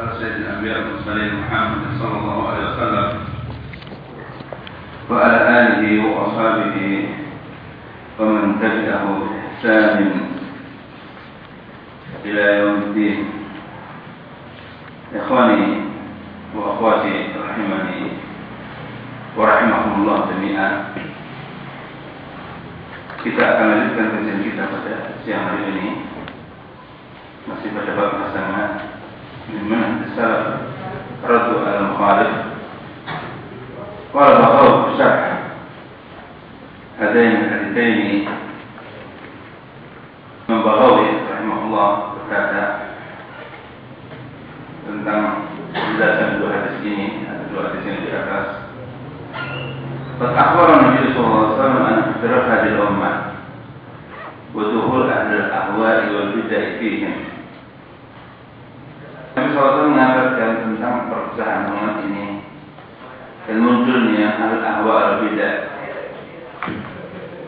سيد الأنبياء والمرسلين محمد صلى الله عليه وسلم وعلى آله وأصحابه ومن تبعه بإحسان إلى يوم الدين. إخواني وأخواتي رحمني ورحمكم الله جميعا. Kita akan lanjutkan kajian kita pada siang hari ini. Masih pada bab pasangan من السلف رد على المخالف قال بقاو بشرح هذين الحديثين من بغاوي رحمه الله berkata tentang penjelasan dua hadis ini dua hadis yang di قد أخبر النبي صلى الله عليه وسلم أن اختلاف هذه الأمة ودخول أهل الأهواء والبدع فيهم. Nabi SAW mengatakan tentang perpecahan umat ini. Dan munculnya al ahwa al bidah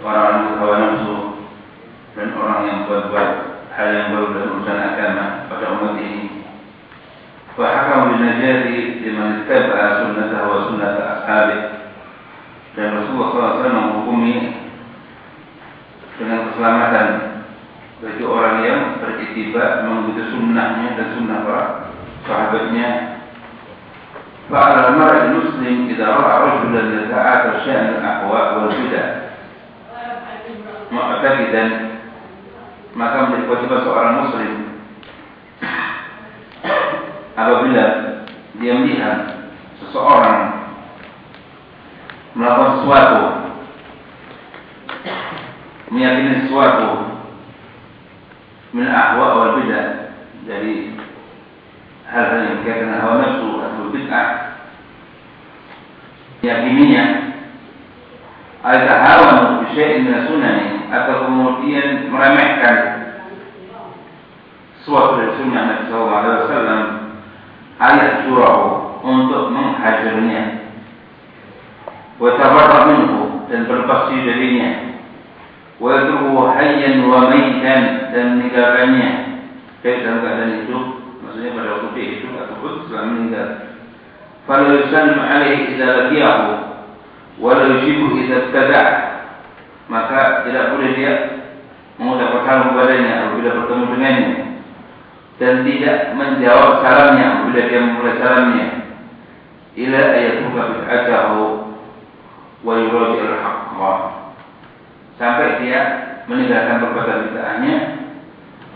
orang hawa nafsu dan orang yang buat-buat hal yang baru dalam urusan agama pada umat ini. Fahakam binajati liman ittaba'a sunnatahu wa sunnata ashabi dan Rasulullah SAW menghukumi dengan keselamatan bagi orang yang beritiba mengikuti sunnahnya dan sunnah para sahabatnya. Fa'ala mar'i muslim idza ra'a rajulan yata'ata sya'an al-ahwa wal bidah mu'taqidan maka menjadi kewajiban seorang muslim apabila dia melihat seseorang melakukan sesuatu meyakini sesuatu min ahwa wal bid'ah dari hal-hal yang berkaitan dengan hawa nafsu atau bid'ah yakininya al-tahawan bi syai'in min sunani atau kemudian meremehkan suatu dari sunnah Nabi sallallahu alaihi wasallam ayat surah untuk menghajarnya wa tabarra minhu dan berlepas diri darinya wa hayyan wa maitan dan meninggalkannya baik dalam keadaan hidup maksudnya pada waktu dia hidup ataupun setelah meninggal. Fala yusallim alaihi idza laqiyahu wa la yujibu idza maka tidak boleh dia mengucapkan salam kepadanya apabila bertemu dengannya. Dan tidak menjawab salamnya apabila dia memulai salamnya. Ila ayatuka bid'atahu wa yuradi al-haqqa. Sampai dia meninggalkan perbuatan bid'ahnya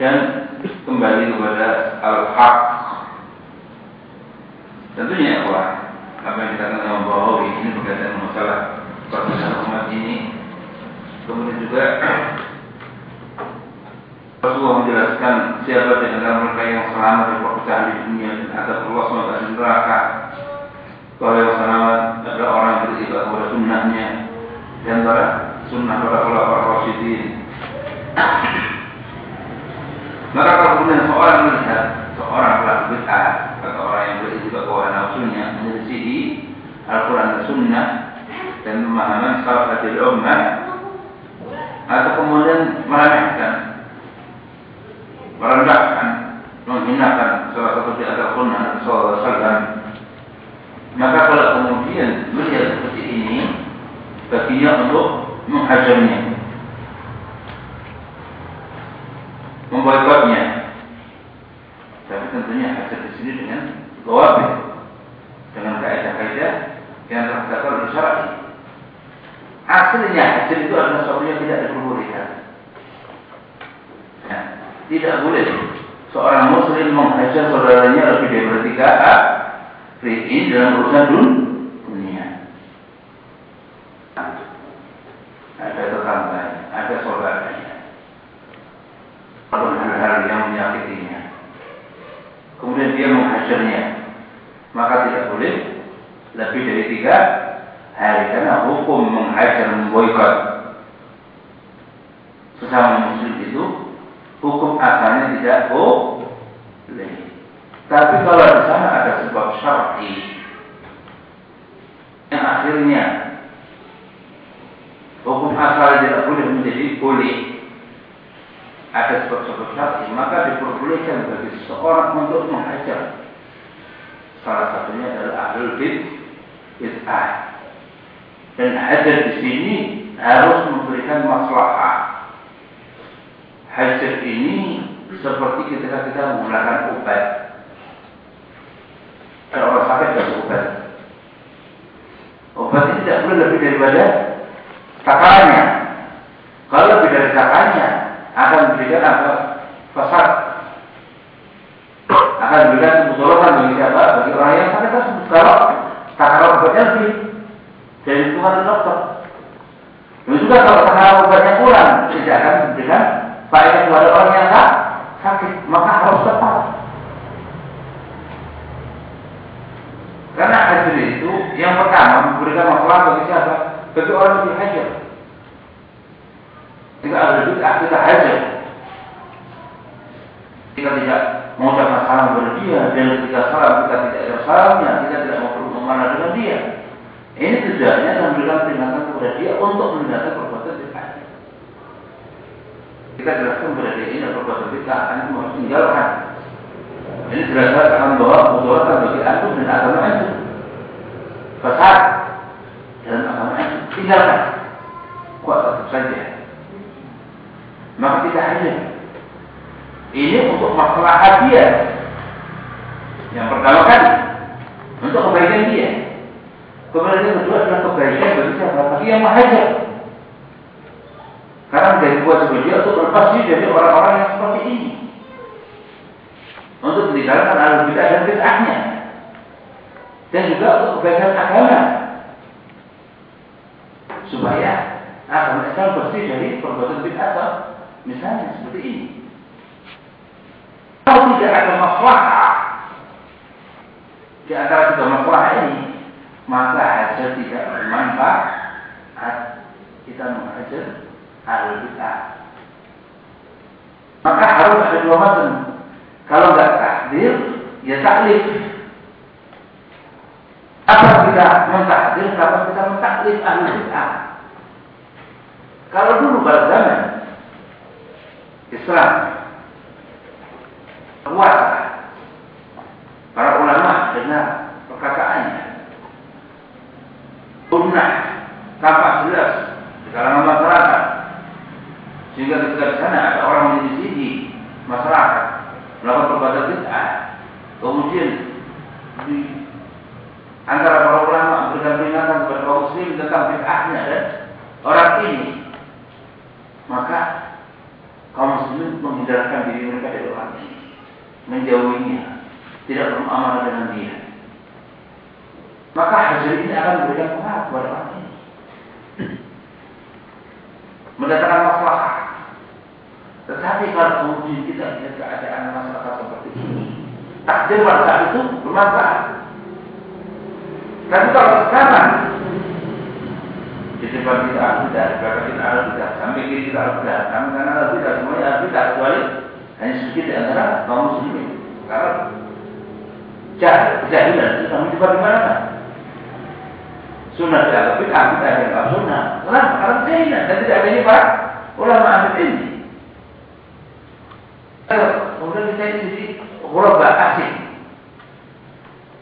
dan kembali kepada al-haq. Tentunya ya apa yang dikatakan Imam Bahawi ini berkaitan masalah perpecahan umat ini. Kemudian juga Rasulullah menjelaskan siapa di antara mereka yang selamat dari perpecahan di dunia dan adab Allah SWT di neraka. Kalau yang selamat adalah orang yang beribadah kepada sunnahnya di antara sunnah para ulama rasyidin. Maka kalau kemudian seorang melihat seorang pelaku bid'ah atau orang yang berisi bahwa nafsunya menyelisihi Al-Quran dan Sunnah dan pemahaman hadil ummah atau kemudian meremehkan, merendahkan, menghinakan salah satu di antara sunnah Nabi Wasallam, maka kalau kemudian melihat seperti ini, baginya untuk menghajarnya, memboikotnya. Tapi tentunya hajar di sini dengan gawabin, dengan kaidah-kaidah yang terdapat di syar'i. Aslinya hajar itu adalah sesuatu yang tidak diperbolehkan. Ya, tidak boleh seorang muslim menghajar saudaranya lebih dari tiga ini dalam urusan dunia. Harus ada dua macam kalau nggak takdir, ya taklif. Apa kita mentakdir, apa kita mentaklif? Ahli bid'ah? Kalau dulu pada zaman Islam puasa para ulama dengan perkataannya. Punah tampak jelas di kalangan masyarakat. Sehingga ketika di sana ada orang yang di masyarakat melakukan perbuatan bid'ah, kemudian di antara para ulama memberikan peringatan kepada kaum muslim tentang bid'ahnya dan orang ini, maka kaum muslim menghindarkan diri mereka dari orang ini, menjauhinya, tidak beramal dengan dia. Maka hasil ini akan memberikan pengaruh kepada orang ini. Mendatangkan masalah tetapi kalau kemudian kita lihat keadaan masyarakat seperti ini, takdir pada itu bermanfaat. Tapi kalau sekarang di depan kita tidak, belakang kita ahli tidak, sampai kita ahli tidak, kami karena ahli tidak, semuanya ahli tidak, kecuali hanya sedikit di antara kaum muslimin. Karena jahil, kejahilan itu kami coba di mana? Sunnah tidak, tapi kami tidak ada sunnah. Kenapa? Karena kejahilan dan tidak ada ini pak ulama ahli ini. Kemudian kita jadi ghuraba asing.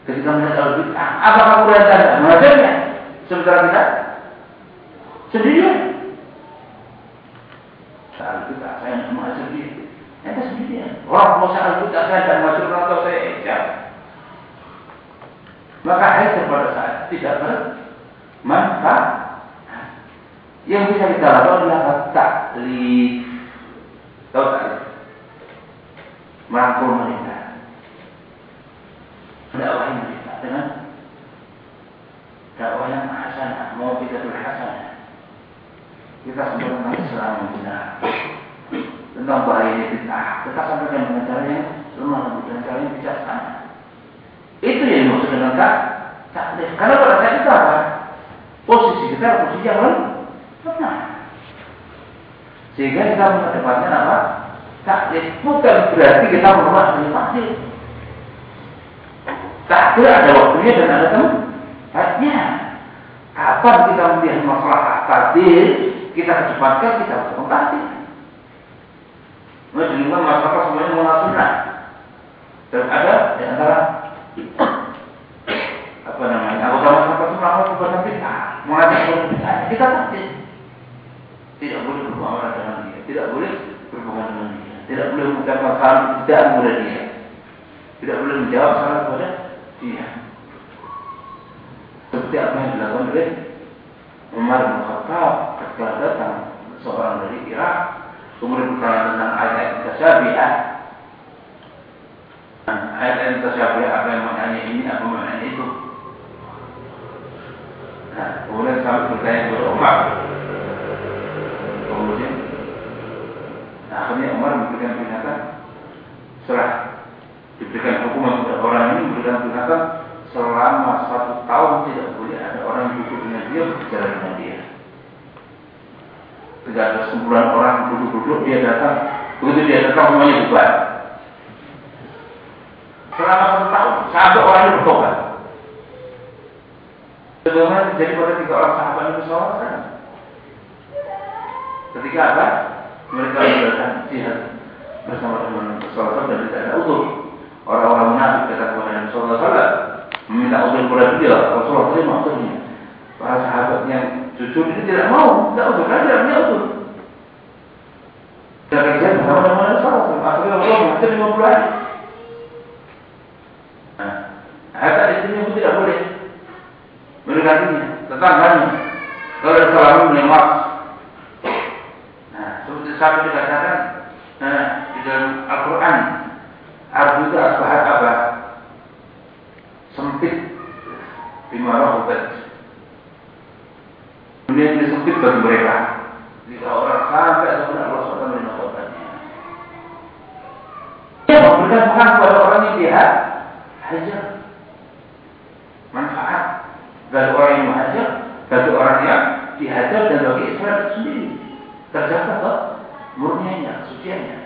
Ketika melihat al-bid'ah, apakah Quran ada mengajarnya? Sementara kita sendirian. Soal bid'ah saya mengajar dia. Ente sendirian. Orang mau soal bid'ah saya mengajar orang tua saya ejar. Maka hajar pada saat tidak bermanfaat. Yang bisa kita lakukan adalah taklif. Tahu taklif? Merangkul mereka, mendakwahi mereka dengan dakwah yang hasanah, mau kita hasanah. Kita sebut tentang Islam yang benar, tentang bahaya bid'ah. Kita sampaikan dengan cara yang lemah lembut dan cara yang bijaksana. Itu yang dimaksud dengan tak taklif. Karena pada saat itu apa? Posisi kita posisi yang lemah. Sehingga kita mendapatkan apa? Takdir bukan berarti kita dengan takdir. Takdir ada waktunya dan ada tempatnya. Kapan kita melihat masalah takdir, kita kecepatkan, kita lakukan takdir. Menunjukkan masyarakat semuanya mengenal sunnah. Dan ada di antara apa namanya anggota itu melakukan perbuatan bid'ah, mengajak perbuatan bid'ah, kita takdir. Tidak boleh bermuamalah dengan dia, tidak boleh berhubungan dengan dia, tidak boleh mengucapkan salam tidak kepada dia, tidak boleh menjawab salam kepada dia. Seperti apa yang dilakukan oleh Umar bin Khattab ketika datang seorang dari Irak kemudian bertanya tentang ayat tasyabiah ayat tasyabiah apa yang maknanya ini apa maknanya itu? Nah kemudian sampai bertanya kepada Umar kemudian nah, akhirnya Umar memberikan peringatan setelah diberikan hukuman kepada orang ini memberikan peringatan selama satu tahun tidak boleh ada orang yang duduk dengan dia berbicara dengan dia. Tidak ada sekumpulan orang duduk-duduk dia datang, begitu dia datang semuanya bubar. Selama satu tahun sampai orang itu bertobat. Sebagaimana terjadi pada tiga orang sahabat Nabi SAW. Ketika apa? Mereka melakukan jihad bersama dengan Rasulullah dan tidak ada utuh. Orang-orang munafik kata kepada Nabi SAW, meminta uzur kepada dia Rasulullah terima uzurnya para sahabat yang jujur ini tidak mau tidak uzur karena tidak punya uzur dan kerja bersama dengan Rasulullah akhirnya Allah mengajar 50 hari. Nah harta istrinya pun tidak boleh mendekatinya. Tetangganya kalau ada salah melewat sampai dikatakan nah, di dalam Al-Quran Ardu itu asbahat apa sempit lima rahubat. Dunia ini sempit bagi mereka. Jika orang sampai atau Allah SWT menyebabkannya. Dia memberikan hak kepada orang yang dia hajar. Manfaat bagi orang yang menghajar, bagi orang yang dihajar dan bagi Israel sendiri. Terjaga kok murnianya, kesuciannya.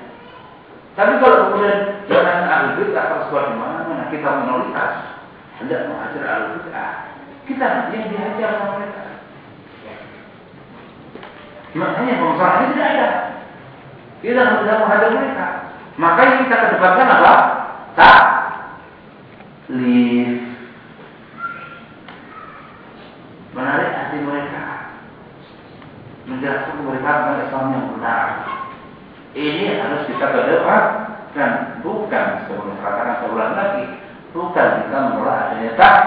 Tapi kalau kemudian jangan ahli bid'ah tersebar di mana-mana, kita minoritas, hendak mengajar al-bid'ah. Kita yang dihajar sama mereka. Makanya pemasaran ini tidak ada. Kita tidak menghadap mereka. Makanya kita kedepankan apa? Tak lift. Menarik hati mereka. Menjelaskan tentang Islam yang benar. Ini harus kita kedepankan. Bukan sebagai katakan seulang lagi. Bukan kita menolak adanya tak.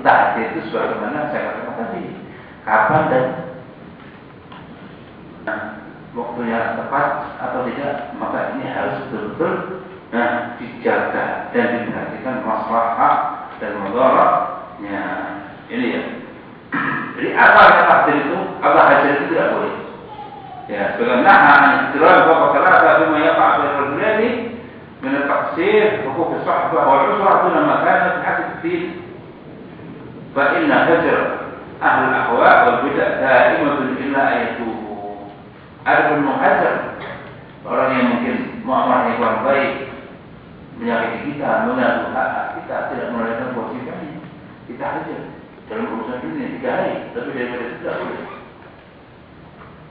Takdir itu sebagaimana saya katakan tadi. Kapan dan nah, waktu yang tepat atau tidak maka ini harus betul-betul nah, dijaga dan diperhatikan masalah dan mudaratnya. Ini ya. Jadi apa yang takdir itu? Apa hajar itu tidak boleh ya sebagaimana hanya istirahat bapak kelapa bima yaqa' bil ini من التقصير حقوق الصحبة والأسرة دون ما كانت حد الدين فإن هجر أهل الأهواء والبدع دائمة إلا أن يتوبوا Ada menghajar orang yang mungkin muamalahnya kurang baik, menyakiti kita, mengganggu hak kita, tidak menunaikan kewajibannya. Kita hajar dalam urusan dunia tiga hari, tapi daripada itu tidak boleh.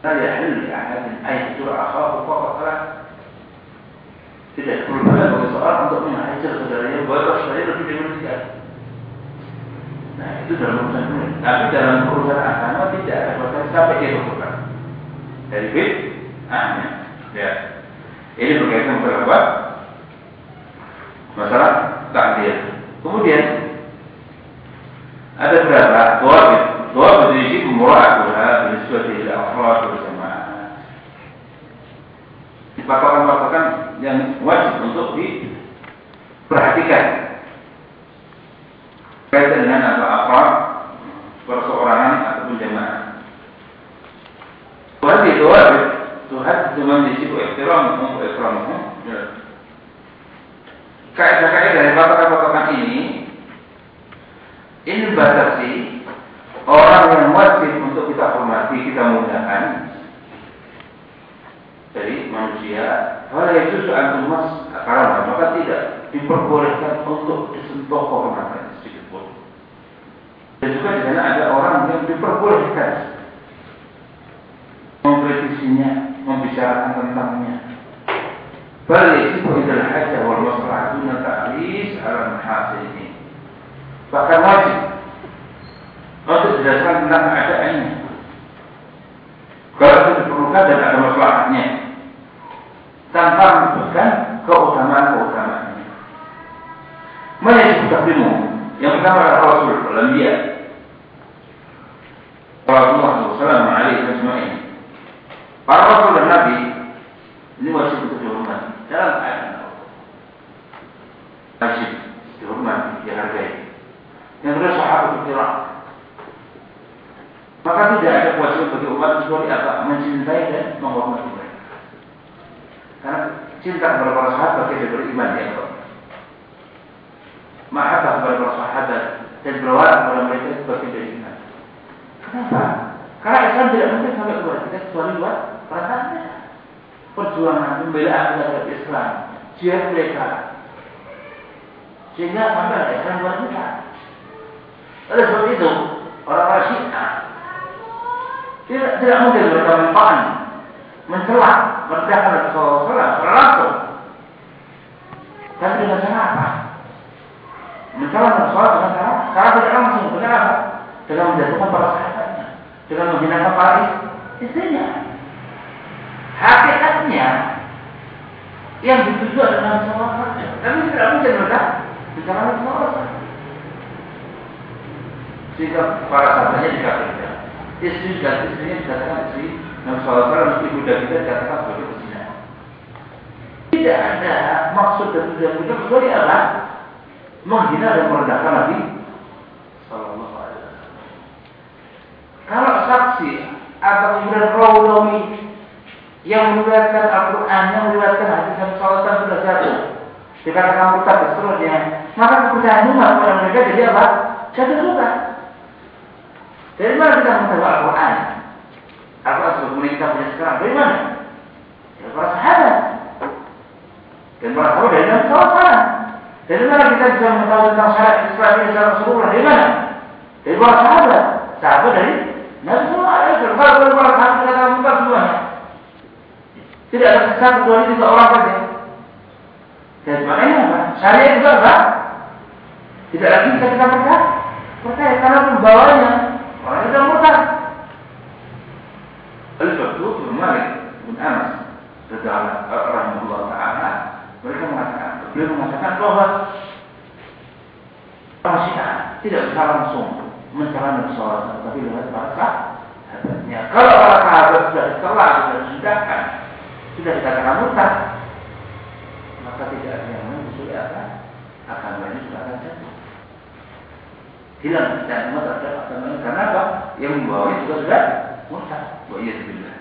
لا يحل لأحد أن يهجر أخاه فقط ثلاث tidak perlu bagi seorang untuk menghajar saudaranya baru saya lebih dari tiga. Nah itu dalam urusan dunia. Tapi dalam urusan agama tidak ada batas sampai dia berkurang. Dari bid, ah, ya. Ini berkaitan masalah apa? Masalah takdir. Kemudian ada berapa? Dua murah, jenis suatu tidak afrad bersama. Patokan-patokan yang wajib untuk diperhatikan kaitan dengan apa apa perseorangan ataupun jemaah. Tuhan itu wajib Tuhan cuma di situ ekstrom untuk ekstrom. Kaidah-kaidah dari patokan-patokan ini ini batasi orang yang wajib untuk kita hormati, kita muliakan. Dari manusia kalau itu soal emas karam maka tidak diperbolehkan untuk disentuh kehormatan sedikit pun. Dan juga di sana ada orang yang diperbolehkan mengkritisinya membicarakan tentangnya. Balik itu adalah hajah wal maslahatuna ta'lis ala ini bahkan wajib untuk dijelaskan tentang keadaannya. Kalau itu diperlukan dan ada masalahnya, tanpa menyebutkan keutamaan-keutamaannya. Mana yang disebut Yang pertama adalah Rasul dalam dia. Rasulullah SAW Para Rasul dan Nabi ini wajib untuk dihormati dalam wajib dihormati, dihargai. Yang kedua sahabat maka tidak ada kewajiban bagi umat kecuali apa? Mencintai dan menghormati mereka. Karena cinta kepada para sahabat bagian dari beriman ya Allah. Mahabbah kepada para sahabat dan berwala kepada mereka itu bagian dari iman. Kenapa? Karena Islam tidak mungkin sampai kepada kita kecuali buat perasaannya. Perjuangan pembelaan terhadap Islam, jihad mereka, sehingga sampai Islam buat kita. Oleh sebab itu, orang-orang Syiah tidak, tidak mungkin mereka mempakan, mencela, merendahkan SAW secara langsung. Tapi dengan cara apa? Mencela Rasulullah dengan cara, cara tidak langsung. Dengan apa? Dengan menjatuhkan para sahabatnya. Dengan menghinakan para istrinya. Hakikatnya, yang dituju adalah Rasulullah SAW. Tapi tidak mungkin mereka bicara Rasulullah SAW. Sehingga para sahabatnya dikafirkan istri dan istrinya dikatakan istri Nabi SAW ibu dan kita dikatakan sebagai pezina. Tidak ada maksud dan tujuan kita kecuali apa? Menghina dan merendahkan Nabi Wasallam. Kalau saksi atau kemudian rawi yang meriwayatkan Al-Quran, yang meriwayatkan hadis Nabi SAW sudah jatuh, dikatakan murtad dan seterusnya, maka kepercayaan umat kepada mereka jadi apa? Jatuh juga. Dari mana kita mengetahui Al-Quran? Al-Quran sebagaimana kita punya sekarang. Dari mana? Dari para sahabat. Dan para sahabat dari Nabi SAW. Dari mana kita bisa mengetahui tentang syariat Islam ini secara keseluruhan? Dari mana? Dari para sahabat. Sahabat dari Nabi SAW. Kalau dari para sahabat kita buka semuanya. Tidak ada sesat kecuali tiga orang saja. Dan makanya apa? Syariat juga apa? Tidak lagi bisa kita percaya. Percaya karena pembawanya Orang itu murtad. Al-Faktur bin Malik bin Anas rahimahullah taala mereka mengatakan beliau mengatakan bahwa Syiah tidak bisa langsung mencela Nabi tapi lewat para sahabatnya. Kalau para sahabat sudah dicela sudah disudahkan sudah dikatakan murtad maka tidak ada yang lain kecuali apa akan sudah akan jatuh كده يعني مثلا تنافى ينبغي ويتغلب مستحق والعياذ بالله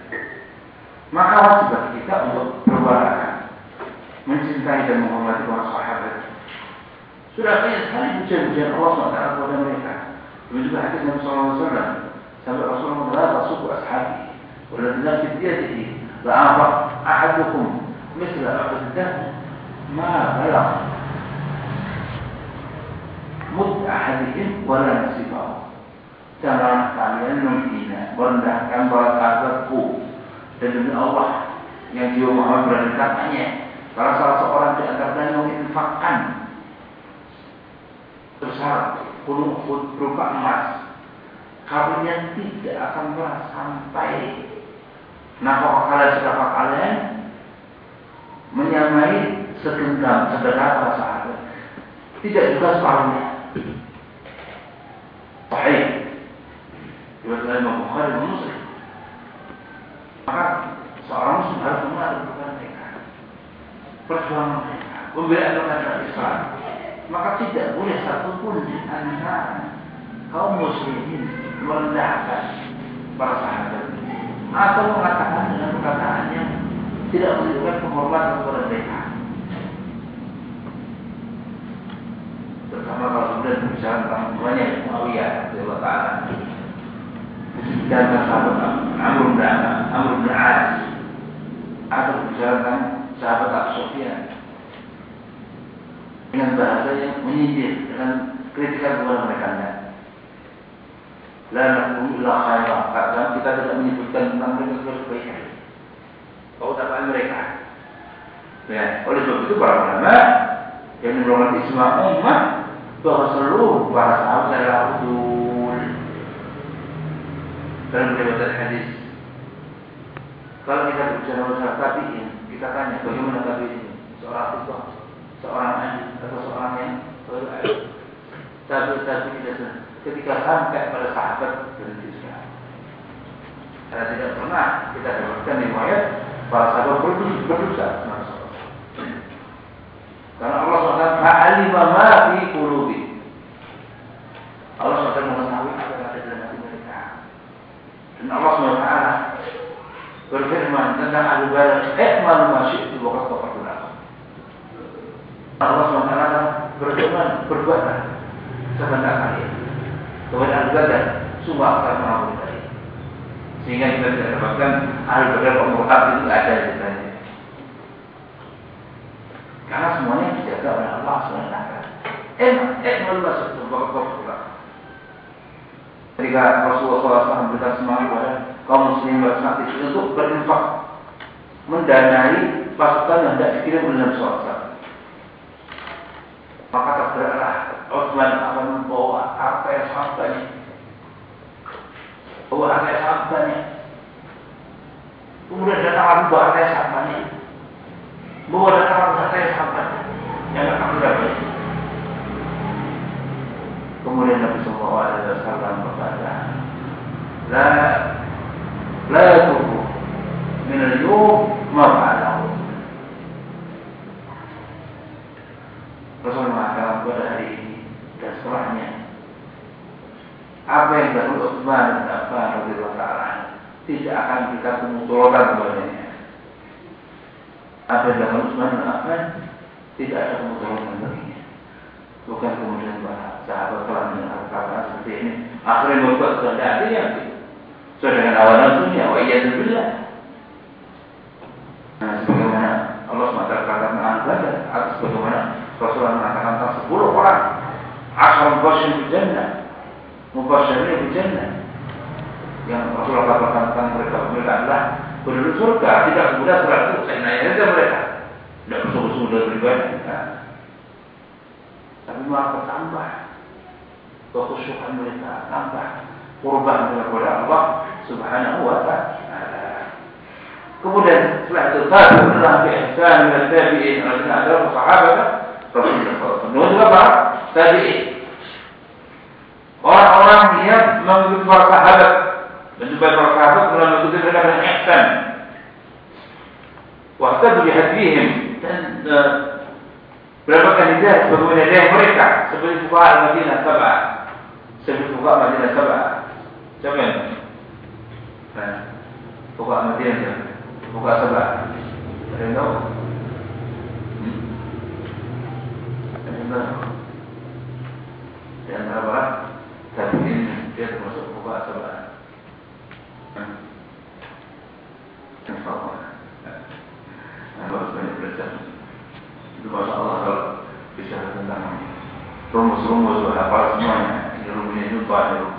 maka wajib kita untuk berwarakan mencintai dan menghormati para sahabat sudah banyak sekali pujian-pujian Allah SWT kepada mereka demikian juga hadis Nabi SAW sampai Rasulullah berkata suku ashabi waladina fidyatihi la'afak ahadukum misla ahadukum ma balak mut ahadihim wala nasibahu. Jangan kalian menghina, merendahkan para sahabatku dan demi Allah yang dia Muhammad berada katanya. Kalau salah seorang di antara kalian menginfakkan besar Uhud berupa emas, kalian tidak akan pernah sampai nafkah kalian sedekah kalian menyamai segenggam sedekah para sahabat. Tidak juga separuhnya. Sahih. Riwayat Imam. Maka seorang harus. Maka tidak boleh satupun di antara kaum muslimin merendahkan para sahabat atau mengatakan dengan perkataan yang tidak menunjukkan penghormatan kepada mereka. Kalau kemudian berbicara tentang hubungannya Muawiyah Allah Ta'ala Dan sahabat Amr bin Amr bin As Atau berbicara tentang sahabat Abu Sufyan Dengan bahasa yang menyindir Dengan kritikan kepada mereka. La nakum illa khairah Karena kita tidak menyebutkan tentang mereka sebagai kebaikan. Keutamaan mereka. Ya, oleh sebab itu para ulama yang merupakan isma umat bahwa seluruh para sahabat adalah udul. Dalam riwayat hadis, kalau kita berbicara masalah tabiin, kita tanya bagaimana tabiin seorang itu, seorang ahli atau seorang yang Tapi tapi tidak ketika sampai pada sahabat berhenti sekarang. Karena tidak pernah kita dapatkan riwayat para sahabat berdosa. Karena Allah SWT ma'alima ma fi qulubi. Allah SWT mengetahui apa yang ada dalam hati mereka. Dan Allah SWT berfirman tentang Abu Bakar, "I'mal ma syi'tu wa qad ghafartu lakum." Allah SWT berfirman, "Berbuatlah sebentar kalian." Kepada Abu Bakar, sungguh akan mengampuni kalian. Sehingga kita bisa dapatkan Abu Bakar pemurtad itu ada di sana. Karena semuanya dijaga oleh Allah SWT. Enak, enak masuk pula. Ketika Rasulullah SAW memberikan semangat kepada kaum muslim saat itu untuk berinfak mendanai pasukan yang tidak dikirim Nabi SAW. Maka tergeraklah Utsman akan membawa apa yang sangat banyak. Bawa harta yang sangat banyak. Kemudian datang Abu Bakar yang sangat banyak bahwa ada kata yang sahabat yang akan berapa kemudian Nabi Sallallahu Alaihi Wasallam berkata la la tuhu min al-yum fa'alahu Rasul mengatakan pada hari ini dan setelahnya apa yang dilakukan Utsman dan Affan radhiyallahu taala tidak akan kita kemunculan kepadanya apa yang dilakukan Utsman dan Affan tidak ada kemudahan baginya. Bukan kemudian para sahabat telah mendengar seperti ini. Akhirnya membuat yang sudah dengan awal dunia. Wa iya billah. Nah, sebagaimana Allah SWT kata tentang Badar atas bagaimana Rasulullah mengatakan tentang sepuluh orang asal mubashir di jannah mubashirnya di jannah yang Rasulullah katakan tentang mereka mereka adalah penduduk surga tidak kemudian setelah itu saya nanya saja mereka tidak bersungguh-sungguh dalam beribadah nah. tapi malah bertambah. Kekhusyukan mereka tambah. Kurban kepada Allah subhanahu wa ta'ala. Kemudian setelah itu tabi'ullah bi ihsan min tabi'in adalah sahabat Rasulullah SAW. Dan tabi'in. Orang-orang yang mengikuti para sahabat. Dan juga para sahabat mulai mengikuti mereka dengan ihsan. Waktu dihadihim dan uh, mendapatkan hidayah sebagaimana hidayah mereka seperti fuqaha Madinah Sabah. Seperti fuqaha Madinah Sabah. Siapa yang? Nah, fuqaha Madinah siapa? Fuqaha Sabah. Ada yang tahu? Hmm? Ada yang tahu? Di antara Bye.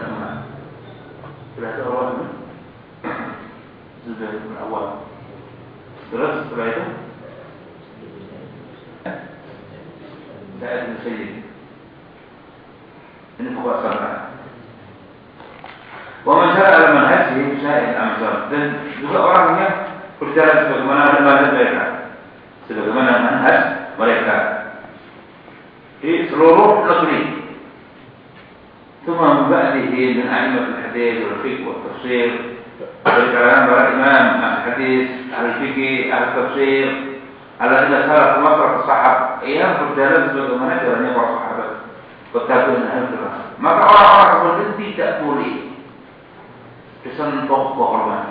Abdullah bin Umar. Sudah itu Allah bin Zubair bin Awal. Terus setelah itu Sa'id bin Sayyid. Ini pokok sahabat. Wa man syara al manhajih Sa'id Amsar dan juga orangnya berjalan sebagaimana manhaj mereka. Sebagaimana manhaj mereka di seluruh negeri ثم من بعده من أئمة الحديث والفقه والتفسير والكلام على الإمام على الحديث على الفقه على التفسير على أن سلف مطرح الصحابة ينظر جالس من أن يقرأ الصحابة وكاتب من أهل الرأس ما تعرف والدتي في إيه تسمى طبق وما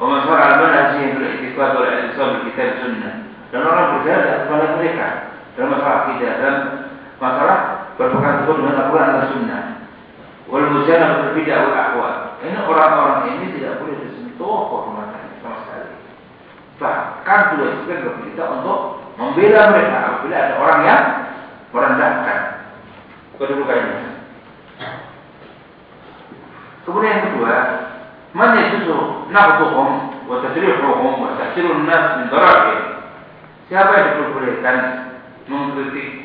ومن شرع منهجهم في الاعتقاد والاعتصام بكتاب السنة لأن رب هذا فلا بركة لما شرع في ما شرع berpegang teguh dengan Al-Quran dan Sunnah. Wal mujana berbeda wal ahwal. Ini orang-orang ini tidak boleh disentuh kehormatannya sama sekali. Bahkan sudah disebutkan kita untuk membela mereka apabila ada orang yang merendahkan kedudukannya. Kemudian yang kedua, man yajuzu naqduhum wa tasrihuhum wa tahsirun nas min darabih. Siapa yang diperbolehkan mengkritik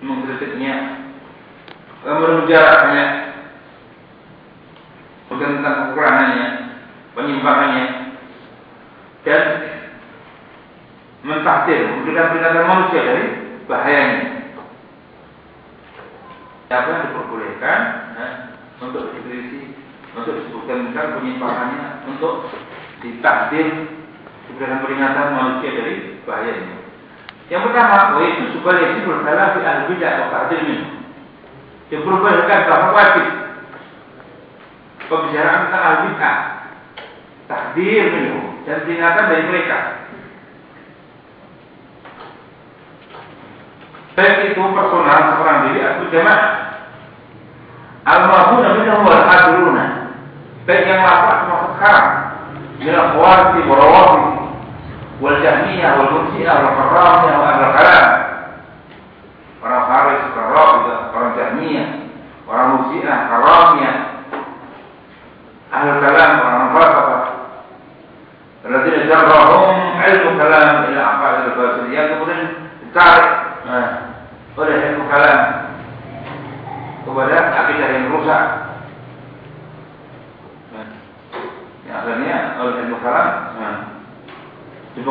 mengkritiknya, memujarahnya, bukan tentang kekurangannya, penyimpangannya, dan mentahdir, memberikan peringatan manusia dari bahayanya. Siapa yang diperbolehkan nah, untuk dikritisi, untuk disebutkan penyimpangannya, untuk ditahdir, diberikan peringatan manusia dari bahayanya. Yang pertama, wa itu supaya yasibul kalam fi ahli bid'ah wa ta'dil minhu. Diperbolehkan bahwa wajib pembicaraan tentang ahli bid'ah, tahdir minhu dan peringatan dari mereka. Baik itu personal seorang diri atau jamaah. Al-mahuna minhum wal hadruna. Baik yang lapak maupun sekarang. Bila khawarti wa والجهمية والمرجئة والقرامية وأهل الكلام orang Faris, Karabida, orang Jahmiyah, orang Murji'ah, Karamiyah,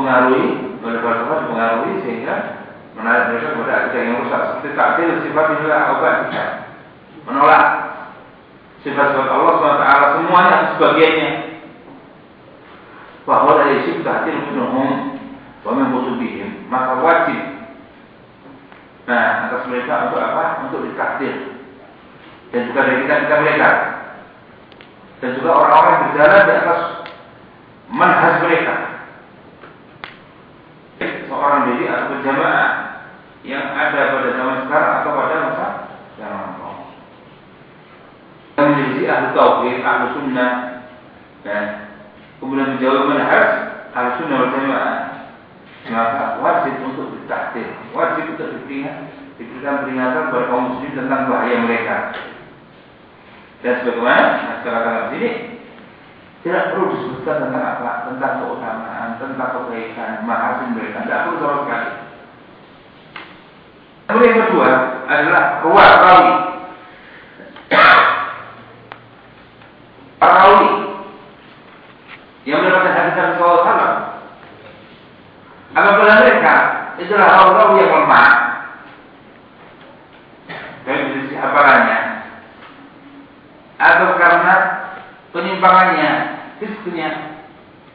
dipengaruhi oleh falsafah dipengaruhi sehingga menarik mereka kepada akidah yang rusak. Seperti takdir sifat inilah obat menolak sifat-sifat Allah SWT semuanya sebagiannya. Bahwa dari sifat takdir minhum wa kutubihim maka wajib. Nah atas mereka untuk apa? untuk ditakdir. Dan juga dari kita kita mereka dan juga orang-orang berjalan di atas manhaj mereka seorang diri atau berjamaah yang ada pada zaman sekarang atau pada masa yang lampau. Yang menjadi ahli tauhid, ahli sunnah, dan kemudian menjawab manhaj ahli sunnah wal maka wajib untuk ditakdir, wajib untuk diperingat, diberikan peringatan kepada kaum muslim tentang bahaya mereka. Dan sebagaimana masyarakat sini tidak perlu disebutkan tentang apa, tentang keutamaan, tentang kebaikan, mahasin mereka. Tidak perlu sama sekali. Lalu yang kedua adalah rawi. Rawi yang dari Rasulullah Apabila mereka? Itulah rawi yang lemah. Dari sisi hafalannya atau karena penyimpangannya, fisknya,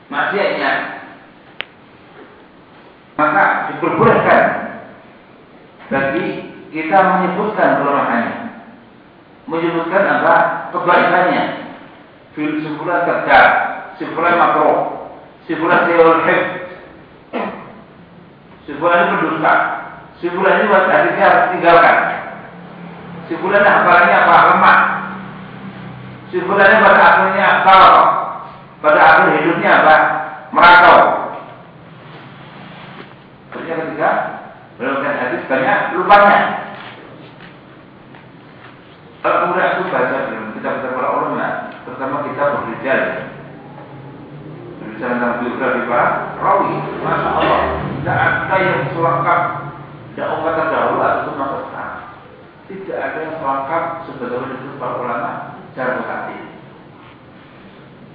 maksiatnya, maka diperbolehkan bagi kita menyebutkan kelemahannya, menyebutkan apa? Kebaikannya, sebulan kerja, sebulan makro, sebulan teori hib, sebulan ini berdosa, sebulan ini buat harus tinggalkan, sebulan hafalannya apa lemah, Sebenarnya pada akhirnya salah. Pada akhir hidupnya apa? Merakau. Terus yang ketiga, melakukan hadis banyak lupanya. Kalau kemudian aku baca kita baca para ulama, terutama kita berbicara tentang biografi para rawi, masya Allah, tidak ada yang selengkap, umat terdahulu atau masa sekarang. Tidak ada yang selengkap sebagaimana itu para ulama cara berhati.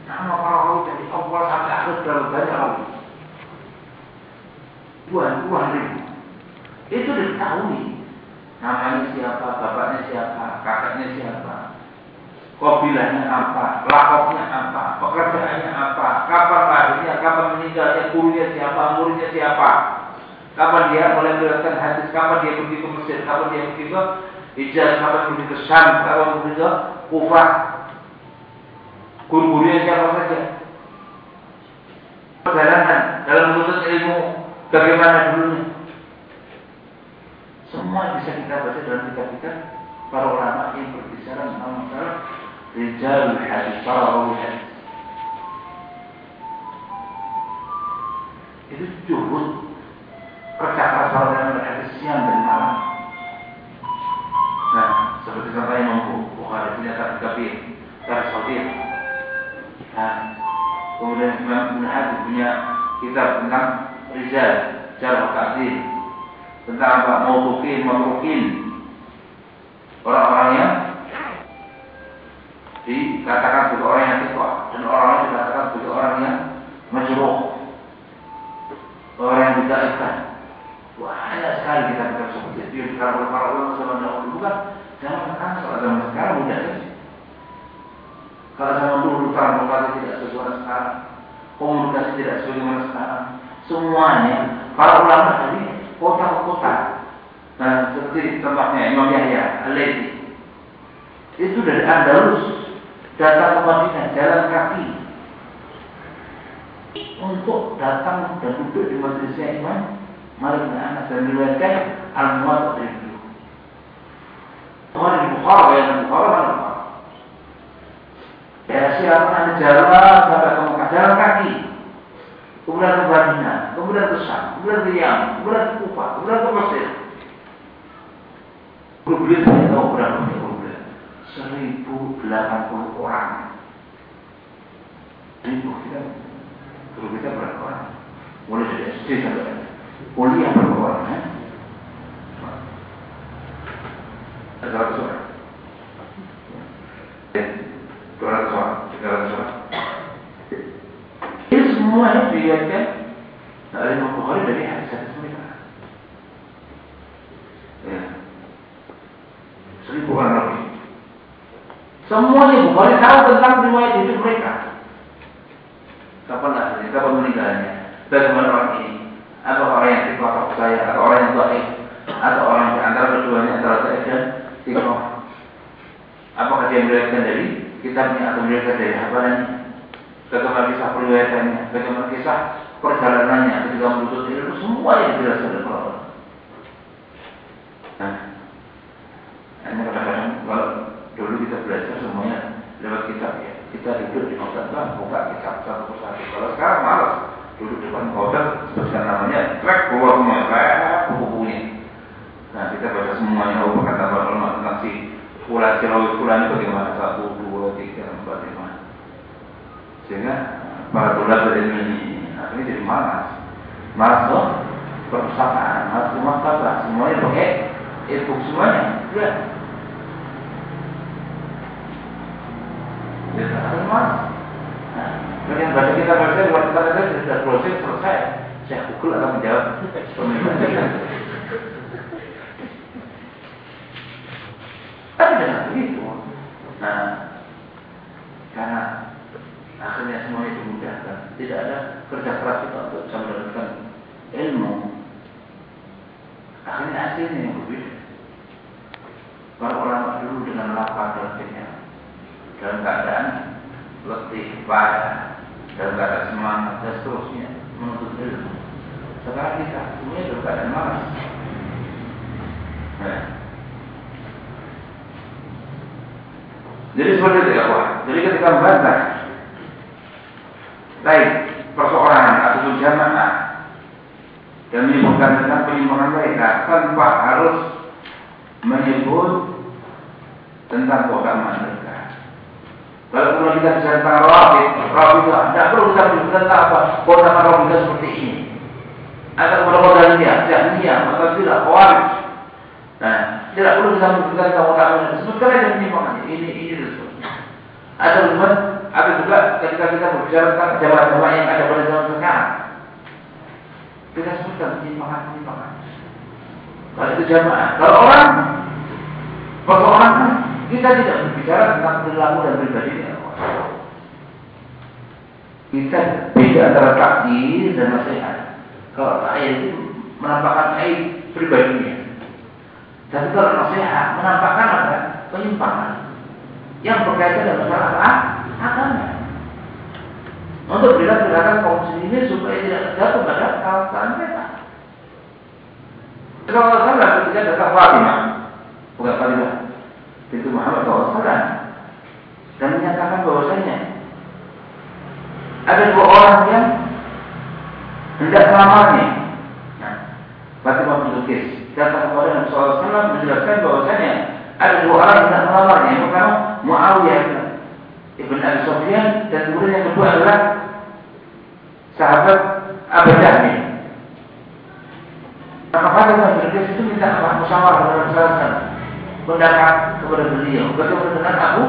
Nama para rawi dari awal sampai akhir terlalu banyak rawi. Buah-buah ribu. Itu diketahui namanya siapa, bapaknya siapa, kakaknya siapa, kobilahnya apa, lakopnya apa, pekerjaannya apa, kapan lahirnya, kapan meninggalnya, gurunya siapa, muridnya siapa, kapan dia mulai melihatkan hadis, kapan dia pergi ke Mesir, kapan dia pergi ke Hijaz, kapan pergi ke Syam, kapan pergi ke Kufah, guru-gurunya siapa saja. Perjalanan dalam menuntut ilmu bagaimana dulunya? Semua bisa kita baca dalam kitab-kitab para ulama yang berbicara tentang masalah rijal hadis, para rawi hadis. Itu para ulama hadis siang dan malam. Nah, seperti contohnya Imam Bukhari punya tarikh kabir, tarikh sadir. Nah, kemudian Imam Ibn punya kitab tentang rijal, jarh ta'dil, tentang apa mautukin orang-orang yang dikatakan sebagai orang yang tikwa dan orang-orang dikatakan sebagai orang yang majruh orang yang tidak ikan banyak sekali kita kita seperti itu. Yang sekarang oleh para ulama zaman dahulu bukan zaman sekarang. Kalau zaman sekarang mudah kalau zaman dulu transportasi tidak sesuai sekarang. Komunikasi tidak sebagaimana sekarang. Semuanya para ulama dari kota-kota. Nah, seperti tempatnya Imam Yahya al Itu dari Andalus datang ke Madinah jalan kaki untuk datang dan duduk di majelisnya Imam Malik bin Anas dan diriwayatkan Al-Muwatta dari beliau. Bukhari Bukhara ya Bukhara mana Bukhara? Ya siapa ada jalan sampai ke Mekah jalan kaki kemudian ke Madinah, kemudian ke Syam, kemudian ke Yaman, kemudian ke Kufa, kemudian ke Mesir. Guru beliau saya tahu berapa banyak guru beliau. 1080 orang. Ribu kita, guru kita berapa orang? Mulai dari SD sampai kuliah berapa orang? Ya? Ada ratus orang. Dua ratus orang, tiga ratus orang semua diriwayatkan oleh Imam Bukhari dari hadis-hadis mereka. Ya. Seribu orang lebih. Semuanya Bukhari tahu tentang riwayat hidup mereka. Kapan lahirnya, kapan meninggalnya, bagaimana orang ini, atau orang yang tipe saya, atau orang yang baik, atau orang yang antara keduanya antara saya dan tiga Apakah dia meriwayatkan dari kitabnya atau meriwayatkan dari hafalannya? bagaimana kisah periwayatannya, bagaimana kisah perjalanannya ketika menuntut ilmu, semua yang dijelaskan oleh para Nah, hanya kadang-kadang kalau dulu kita belajar semuanya lewat kitab ya, kita duduk di hotel kan buka kitab satu persatu. Kalau sekarang malas duduk depan hotel, sebutkan namanya, trek keluar semua, kayak buku-bukunya. Nah, kita baca semuanya, oh berkata ulama tentang si Fulan, si Rawi Fulan bagaimana, satu, dua, tiga, empat, lima, sehingga para tulab ini akhirnya jadi malas malas tuh perpustakaan malas ke maktabah semuanya pakai ilmu semuanya ya malas nah, kemudian baca kita baca waktu kita sudah proses selesai. Saya pukul akan menjawab. Tapi dengan begitu. Nah karena akhirnya semuanya dimudahkan tidak ada kerja keras kita untuk bisa mendapatkan ilmu. Akhirnya hasilnya yang berbeda. Para ulama dulu dengan lapar dan kenyang dalam keadaan letih dalam keadaan semangat dan seterusnya menuntut ilmu sekarang kita semuanya dalam keadaan malas nah. jadi seperti itu ya Pak jadi ketika membantah baik perseorangan atau jamaah dan menyebutkan tentang penyimpangan mereka tanpa harus menyebut tentang mereka. Kalau kita bicara tentang Rabi, Rabi itu tidak perlu kita bicara apa keutamaan Rabi itu seperti ini. Atau kepada dia, jahiliyah, maka tidak khawarij. Nah, tidak perlu kita menyebutkan tentang keutamaan. Sebutkan aja penyimpangannya. Ini, ini dan sebagainya. Ada teman, ada juga ketika kita berbicara tentang jamaah-jamaah yang ada pada zaman sekarang. Kita sebutkan penyimpangan-penyimpangan. Kalau itu jamaah. Kalau orang, kalau orang kita tidak berbicara tentang perilaku dan pribadinya. Kita beda antara takdir dan nasihat. Kalau ayat itu menampakkan aib pribadinya. Tapi kalau nasihat menampakkan ada penyimpangan yang berkaitan dengan masalah apa? Agama. Untuk perilaku-perilaku kaum muslimin supaya tidak terjatuh pada kawasan mereka. Kalau salah ketika datang Fatimah, bukan Fatimah, itu Muhammad SAW dan menyatakan bahwasanya ada dua orang yang hendak melamarnya. Nah, Fatimah bin datang kepada Nabi SAW menjelaskan bahwasanya ada dua orang yang hendak melamarnya. Yang pertama Muawiyah ibn Abi Sufyan dan kemudian yang kedua adalah sahabat Abu Jahmi. Maka Fatimah bin itu minta? Musyawarah dengan Nabi SAW pendapat kepada beliau. Bagaimana dengan Abu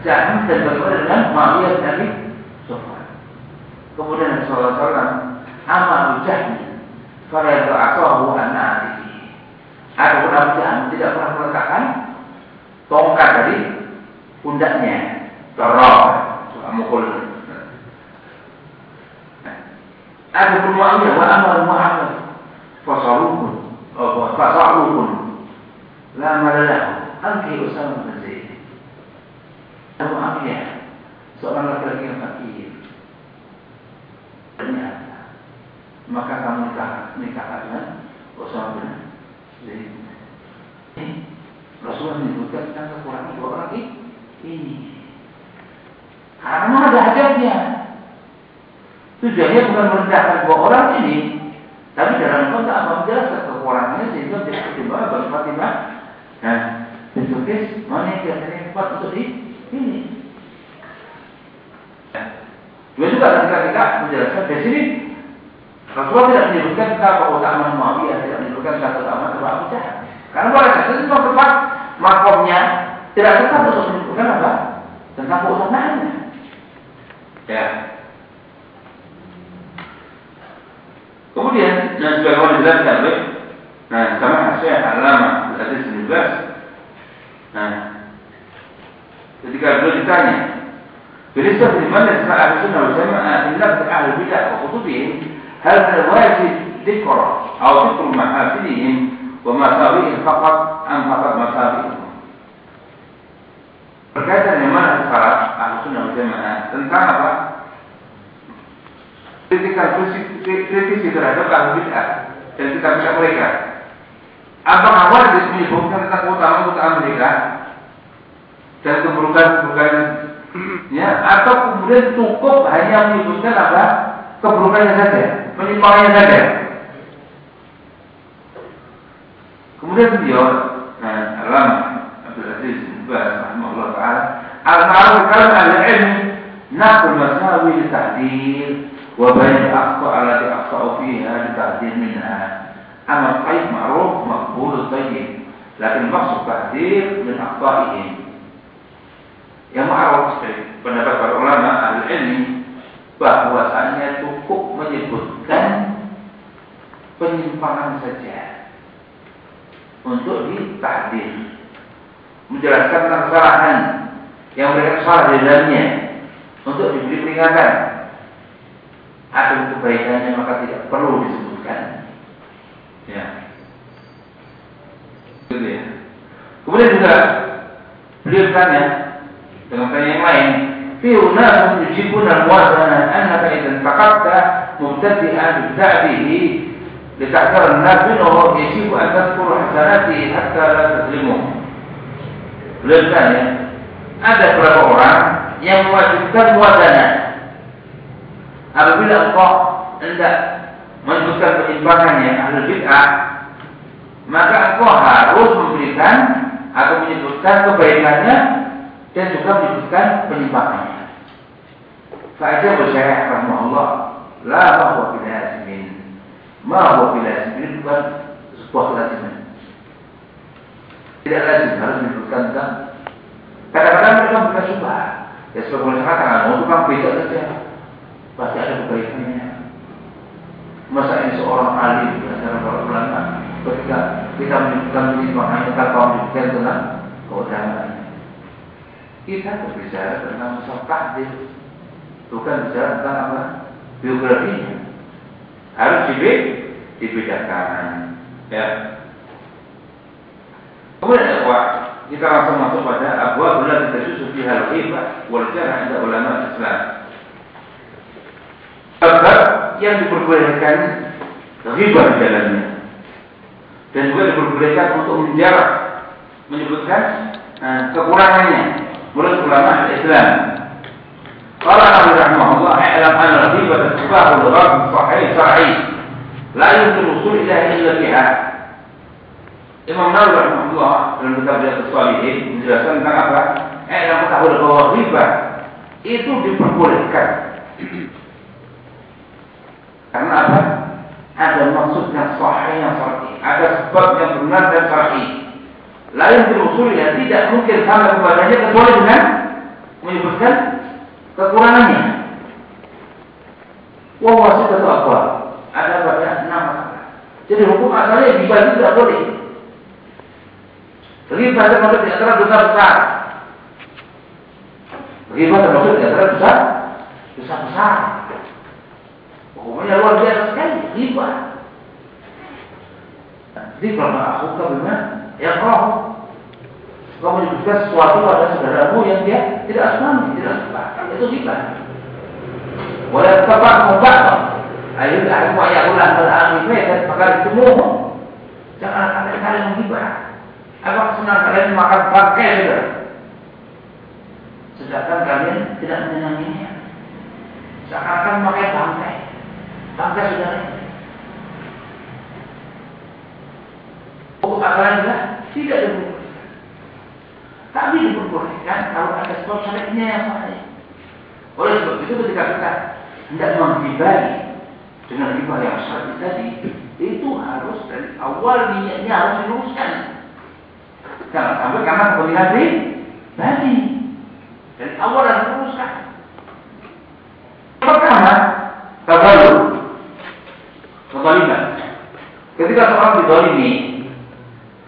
Jaham dan bagaimana dengan Muawiyah bin Abi Sufyan. Kemudian Alaihi Wasallam amal Jaham kalau itu asahu anak Adapun Abu Jaham tidak pernah meletakkan tongkat dari pundaknya. Teror, mukul. Adapun Muawiyah wa amal Muhammad fasalukun, fasalukun لا مال له أنكي Usama bin Zaid Abu Amiyah seorang laki-laki yang fakir ternyata maka kamu nikah nikah dengan Usama bin Zaid ini Rasulullah menyebutkan tentang kekurangan dua orang ini karena ada hajatnya tujuannya bukan merendahkan dua orang ini tapi dalam konteks apa menjelaskan kekurangannya sehingga tidak pertimbangan bagi Fatimah Nah, bentuknya mana yang kelihatannya kuat untuk di ini. Nah, dua juga ketika kita menjelaskan di sini Rasulullah tidak menyebutkan tentang keutamaan Muawiyah, tidak menyebutkan tentang keutamaan Abu Abu. Karena boleh saja itu tempat makomnya tidak tetap untuk menyebutkan apa tentang keutamaannya. Ya. Kemudian yang sebagaimana dijelaskan oleh Nah, sama Syekh Alama hadis 17. Nah, ketika beliau ditanya, "Bilisa bin man yasma' al-sunnah wa jama'a min nafs ahli bid'ah wa kutubihim, hal wajib dhikra aw dhikru mahafilihim wa masawihim faqat am faqat masawihim?" Berkaitan dengan mana salaf ahli sunnah wa jamaah tentang apa? Kritika kritik, kritik terhadap ahli bid'ah dan kita kitab mereka Apakah wajib menyebutkan tentang keutamaan-keutamaan mereka dan keburukan-keburukan ya atau kemudian cukup hanya menyebutkan apa? Keburukannya saja, penyimpangannya saja. Kemudian beliau nah, alam Abdul Aziz Baz rahimahullah taala al-ma'ruf kalam al-ilm naqul masawi li tahdid wa bayan aqsa ala di aqsa fiha li tahdid minha amal baik ma'ruf maqbul tayyib. Lakin maksud tahdir min akhtaihim yang ma'ruf pendapat para ulama ahli ilmi bahwasanya cukup menyebutkan penyimpangan saja untuk ditahdir. Menjelaskan kesalahan yang mereka salah di dalamnya untuk diberi peringatan. Ada kebaikannya maka tidak perlu disebutkan Ya. Gitu ya. Kemudian juga beliau tanya dengan tanya yang lain, fi unasun yujibuna al-wazana annaka idan taqatta mubtadi'an bid'atihi لتعتبر الناس منه يجب أن تذكر حسناته حتى لا تظلمه. Beliau tanya, ada beberapa orang yang mewajibkan wazana. Apabila engkau hendak menyebutkan penyimpangannya ahli bid'ah, maka engkau harus memberikan atau menyebutkan kebaikannya dan juga menyebutkan penyimpangannya. Fajar bersyariah rahimahullah la bahwa bila asmin ma huwa bila asmin bukan sebuah kelaziman. Tidak lazim harus menyebutkan tentang kadang-kadang mereka bukan subah. Ya sebagai masyarakat, mau tukang beda saja. Pasti ada kebaikannya. Masa ini seorang alim di antara para ulama ketika kita menyebutkan penyimpangannya tanpa menyebutkan tentang keutamaan. Kita berbicara tentang masalah takdir, bukan bicara tentang apa biografinya. Harus dibedakan. Ya. Kemudian apa? Kita langsung masuk pada abwab la tajuz fi hal ghibah wal jarh inda ulama Islam. Bab yang diperbolehkan ghibah di dalamnya. Dan juga diperbolehkan untuk menjarah menyebutkan uh, kekurangannya menurut ulama Islam. Qala Nabi rahimahullah, "I'lam anna ghibah tasbahu al-ghab sahih syar'i. La yumkin usul ila illa biha." Imam Nawawi rahimahullah dalam kitab Riyadhus Shalihin menjelaskan tentang apa? Yang ketahui bahwa riba itu diperbolehkan. Karena apa? Ada maksud yang sahih yang syar'i, ada sebab yang benar dan syar'i. Lain berusul ya tidak mungkin sama kepadanya kecuali dengan menyebutkan kekurangannya. Wah wasit atau apa? Ada banyak nama. Jadi hukum asalnya dibagi tidak boleh. Riba termasuk di antara dosa besar. Riba termasuk di antara dosa dosa besar. Hukumnya luar biasa sekali. Riba. Riba aku bagaimana? Ya kau menyebutkan sesuatu pada saudaramu yang dia tidak asmani, tidak suka. Itu riba. Walau tepat membaca. Ayo aku ayah ulang al dan maka ditemu. Jangan kalian-kalian menghibah. Apa senang kalian makan bangkai sudah? Sedangkan kalian tidak menyenanginya. Seakan-akan memakai bangkai. Sudah Oh, kalian juga tidak diperbolehkan. Tapi diperbolehkan kalau ada sebab syariatnya yang sahih. Oleh sebab itu ketika kita tidak menghibari dengan riba yang syar'i tadi, itu harus dari awal niatnya harus diluruskan. Jangan sampai karena kepentingan pribadi. Dari awal dan teruskan. Ketika seorang didolimi,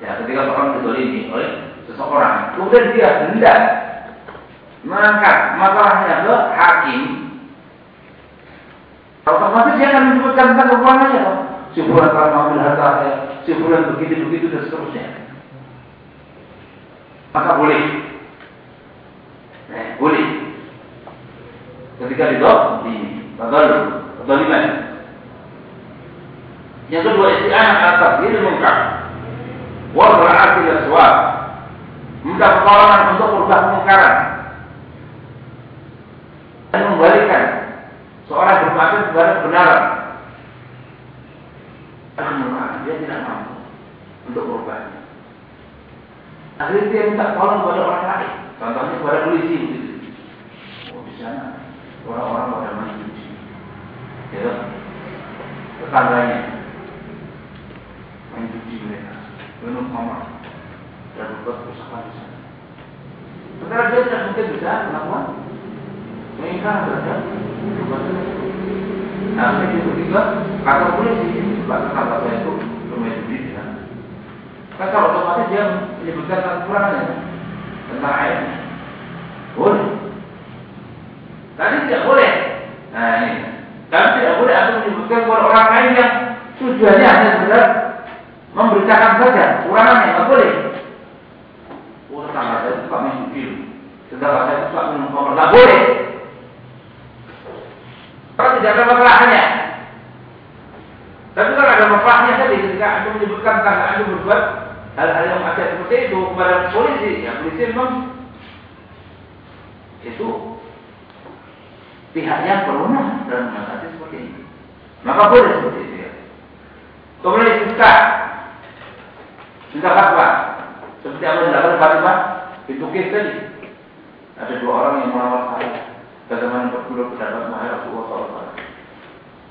ya ketika seorang didolimi oleh seseorang, kemudian dia hendak mengangkat masalahnya ke hakim, otomatis dia akan menyebutkan tentang kekurangannya. Si bulan telah mengambil harta saya, si bulan begitu-begitu dan seterusnya maka boleh. Eh, boleh. Ketika didok di badal doliman. Yang kedua isti'anah ala tafsir munkar. Wa ra'ati aswab. Minta pertolongan untuk merubah kemungkaran. Dan membalikan seorang bermaksud kepada kebenaran. Kemungkaran dia tidak mampu untuk merubahnya. Akhirnya dia minta tolong kepada orang lain. Contohnya kepada polisi. Oh di sana orang-orang pada judi. Ya, tetangganya main judi mereka, minum kamar dan berbuat kerusakan di sana. Sementara dia tidak mungkin bisa melakukan mengingkar terhadap Nah, saya tiba-tiba kata polisi, sebab tetangga saya itu bermain di sana. Maka otomatis dia menyebutkan kekurangannya tentang air. Boleh. Tadi tidak boleh. Nah ini. Tapi tidak boleh aku menyebutkan kepada orang lain yang tujuannya hanya sekedar memberitakan saja kekurangannya. Tidak boleh. Oh tetangga saya suka minum pil. Tetangga saya suka minum khamr. Tidak boleh. Kalau tidak ada masalahnya. Tapi kalau ada masalahnya tadi ketika anda menyebutkan tentang anda berbuat hal-hal yang ada seperti itu kepada polisi, ya polisi memang itu pihaknya berwenang dalam mengatasi seperti ini. Maka boleh seperti itu ya. Kemudian cinta, cinta fatwa. Seperti apa yang dilakukan Fatimah itu kisah tadi. Ada dua orang yang melamar saya. Bagaimana berdua pendapat Mahir Rasulullah SAW.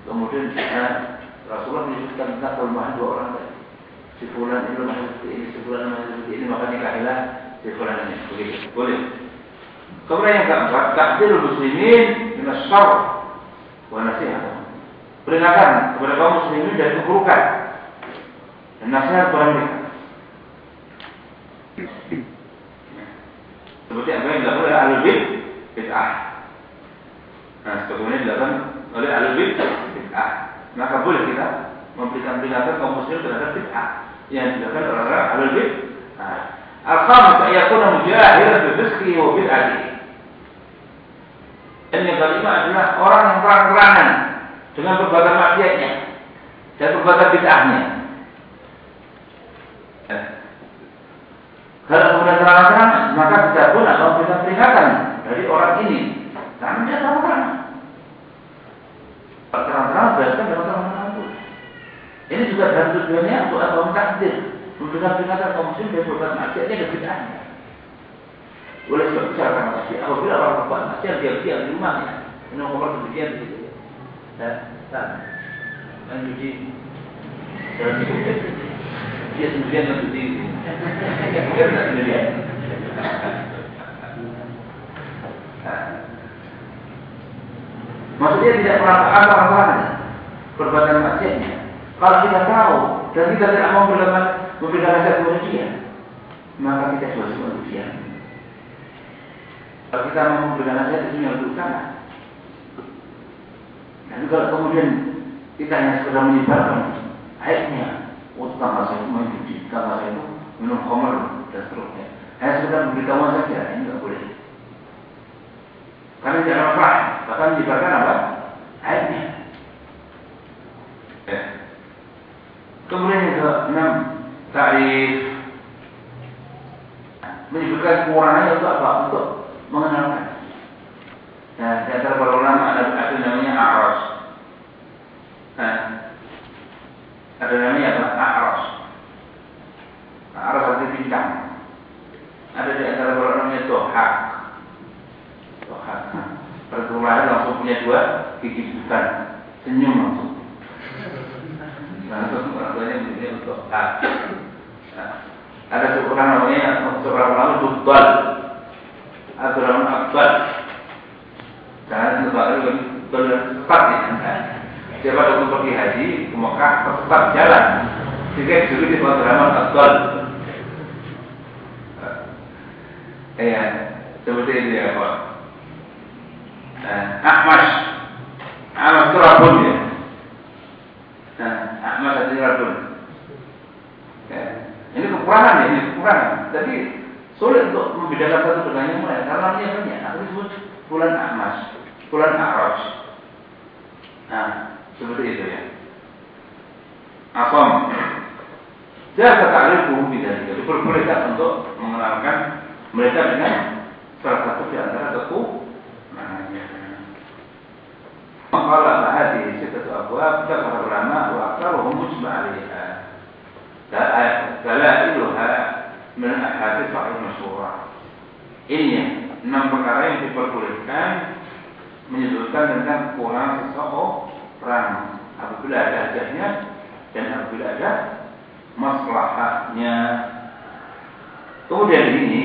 Kemudian eh, Rasulullah menyebutkan tentang kelemahan dua orang tadi. Si fulan itu seperti ini, si fulan masih seperti ini, maka nikahilah si fulan ini. Begitu. Boleh. Kemudian yang keempat, takdir muslimin dengan syar wa nasihat. Peringatan kepada kaum muslimin dari keburukan dan nasihat kepada mereka. Seperti apa yang dilakukan oleh ahli bid'ah. Nah, sebagaimana dilakukan oleh ahli bid'ah. Maka boleh kita memberikan peringatan kaum muslim terhadap bid'ah yang dilakukan oleh orang ahli bid'ah. Al-khamis ayakuna mujahiran bi rizqi wa bid'ati. Dan yang kelima adalah orang yang terang-terangan dengan perbuatan maksiatnya dan perbuatan bid'ahnya. Eh. Kalau kemudian terang-terangan, maka kita pun akan memberikan peringatan dari orang ini. Karena dia terang-terangan. Terang-terangan berarti memang terang-terangan itu. Ini juga dalam tujuannya untuk apa? Mentakdir. Memberikan peringatan kaum muslim dari perbuatan maksiatnya dan bid'ahnya. Oleh sebab itu akan masih apabila orang berbuat maksiat dia diam di rumahnya. Ini orang demikian begitu. Dan dan dan judi dan dia sendirian judi itu. Dia tidak sendirian. Maksudnya tidak melakukan apa-apa perbuatan maksiatnya. Kalau kita tahu dan kita tidak mau memberikan memberikan kepada dia, maka kita sebagai manusia kalau kita mau memberikan nasihat itu yang lebih utama. Dan kalau kemudian kita hanya sekedar menyebarkan aibnya, oh tetangga saya itu main judi, tetangga saya itu minum khamr dan seterusnya. Hanya sekedar memberitahuan saja, ini tidak boleh. Karena tidak manfaat, bahkan menyebarkan apa? Aibnya. Ya. Kemudian yang keenam, tarif menyebutkan kekurangannya untuk apa? Untuk mengenalkan. Nah, di antara para ulama ada, ada namanya A'ras. Nah, ada namanya apa? A'ras. A'ras arti bintang. Ada di antara para ulama Dohak. Dohak. Perkulahan langsung punya dua gigi bukan senyum langsung. Langsung orang tuanya begini untuk Nah, ada seorang namanya seorang ulama Dubbal aturan akbar. Jangan itu bercepat ya. Siapa waktu pergi haji ke Mekah cepat jalan. Sehingga dulu di Abdurrahman Akbar. Iya, seperti itu ya Pak. Nah, Ahmas, Ahmas itu Rabun ya. Nah, Ahmas itu Rabun. Ya. Ini kekurangan ya, ini kekurangan. Jadi Sulit untuk membedakan satu dengan yang lain karena dia banyak. Aku disebut bulan Ahmas, bulan A'raj. Nah, seperti itu ya. Asam. Jasa ta'rifu bidalika. Diperbolehkan untuk mengenalkan mereka dengan salah satu di antara keku. Maqala hadhihi sittatu abwab dzakara ulama wa aktsaruhum mujma' 'alaiha. Dalailuha min hadis sahih masyhurah. Ini enam perkara yang diperbolehkan menyebutkan tentang kurang seseorang apabila ada hajatnya dan apabila ada maslahatnya. Kemudian ini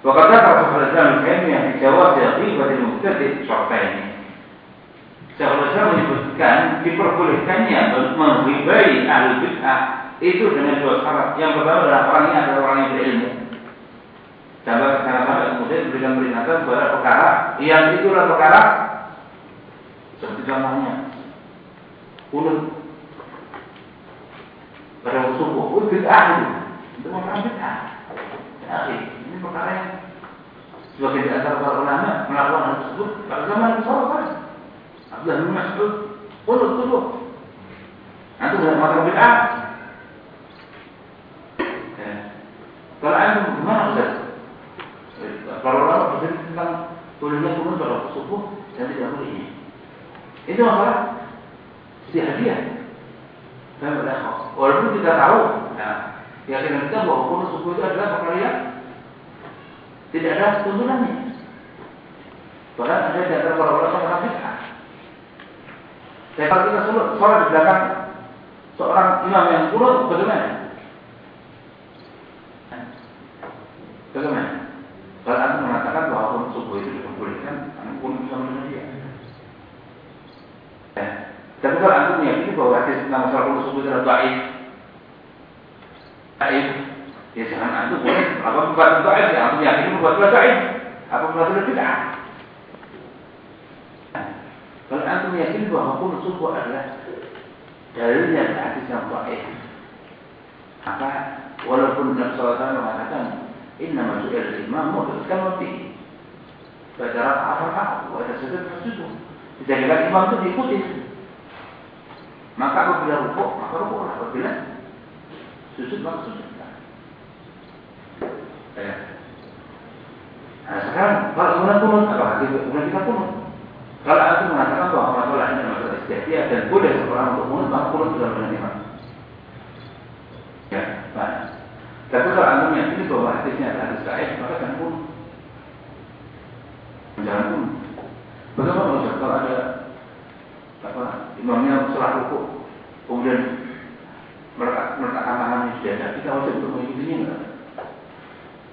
Wakata Rasulullah SAW yang dijawab dari mubtadi syarta ini. Syaikhul menyebutkan diperbolehkannya menghibai ahli bid'ah itu dengan dua syarat. Yang pertama adalah orang ini adalah orang yang berilmu. Jangan karena kemudian berikan peringatan kepada perkara yang itulah perkara seperti contohnya kunut pada subuh, itu bid'ah itu, itu merupakan bid'ah. Ya, ini perkara yang sebagai di antara para ulama melakukan hal tersebut pada zaman Rasulullah. Abdullah bin Mas'ud kunut subuh. Nanti sudah melakukan bid'ah. Kalau antum gimana Ustaz? Kalau orang bercerita tentang bolehnya turun pada subuh dan tidak bolehnya. Itu apa? Si hadiah. Walaupun kita tahu, nah, Keyakinan kita bahwa kunut subuh itu adalah perkara yang tidak ada tuntunannya. Bahkan ada di antara para ulama yang bid'ah. Dan kalau kita sholat, sholat di belakang seorang imam yang kunut, bagaimana? Bagaimana? Kalau anda mengatakan bahwa kunut subuh itu diperbolehkan, anda kunut bersama dengan dia. Ya. Tapi kalau anda meyakini bahwa hadis tentang putra baik baik ya jangan antum boleh. Apa membuat baik ya antum yakin membuat baik apa membuat tidak. Kalau antum yakin bahwa pun suku adalah dalilnya yang hadis yang baik maka walaupun Nabi SAW mengatakan Inna masu'il imam muhdutkan wabihi Bacara apa-apa Wadah sedar tersuduh Dijadikan imam itu diikuti maka apabila rukuk maka rukuk apabila sujud maka sujud ya. Nah sekarang kalau kemudian kunut apakah kemudian kita kunut kalau aku mengatakan bahwa masalah ini masalah istiadat dan boleh seorang untuk kunut maka kunut sudah benar imam ya baik tapi kalau anda meyakini bahwa hadisnya adalah hadis sahih, maka jangan pun. Jangan pun. Bagaimana Ustaz kalau ada apa imamnya salah ruku, kemudian meletak meletakkan tangan di dada, kita wajib untuk mengikutinya enggak?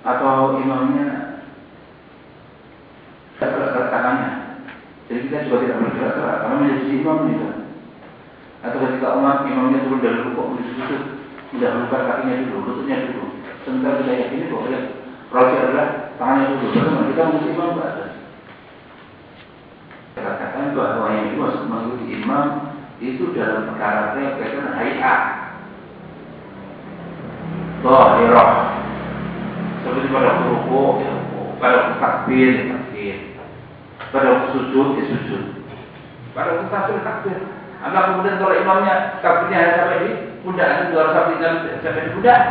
Atau imamnya tidak bergerak tangannya, jadi kita juga tidak bergerak gerak karena menjadi imam itu. Atau ketika imamnya turun dari ruku menuju mendahulukan kakinya dulu, lututnya dulu. Sementara kita yakini bahwa yang roti adalah tangannya dulu. Bagaimana kita mengikuti imam berada? Saya katakan bahwa yang dimaksud mengikuti imam itu dalam perkara yang berkaitan hayat. Zahirah. Seperti pada ruku, ya, pada takbir, ya, takbir. Pada sujud, ya sujud. Pada takbir, takbir. Maka kemudian kalau imamnya takbirnya hanya sampai di pundak, itu dua sampai sampai di pundak.